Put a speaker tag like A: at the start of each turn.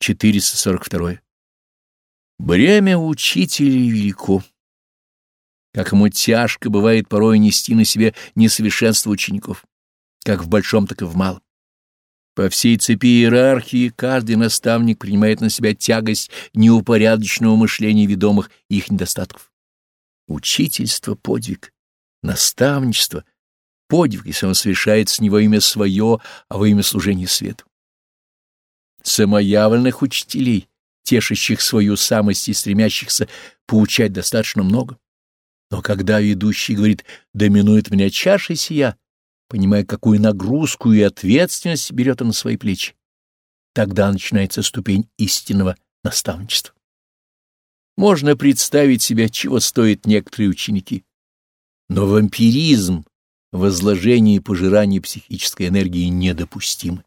A: 442. Бремя учителей велико. Как ему тяжко бывает порой нести на себе несовершенство учеников, как в большом, так и в малом. По всей цепи иерархии каждый наставник принимает на себя тягость неупорядоченного мышления ведомых их недостатков. Учительство — подвиг, наставничество — подвиг, если он совершается не во имя свое, а во имя служения свету. Самоявленных учителей, тешащих свою самость и стремящихся поучать достаточно много. Но когда ведущий говорит «доминует меня чаша сия», понимая, какую нагрузку и ответственность берет он на свои плечи. Тогда начинается ступень истинного наставничества. Можно представить себе, чего стоят некоторые ученики. Но вампиризм, возложение и пожирание психической энергии недопустимы.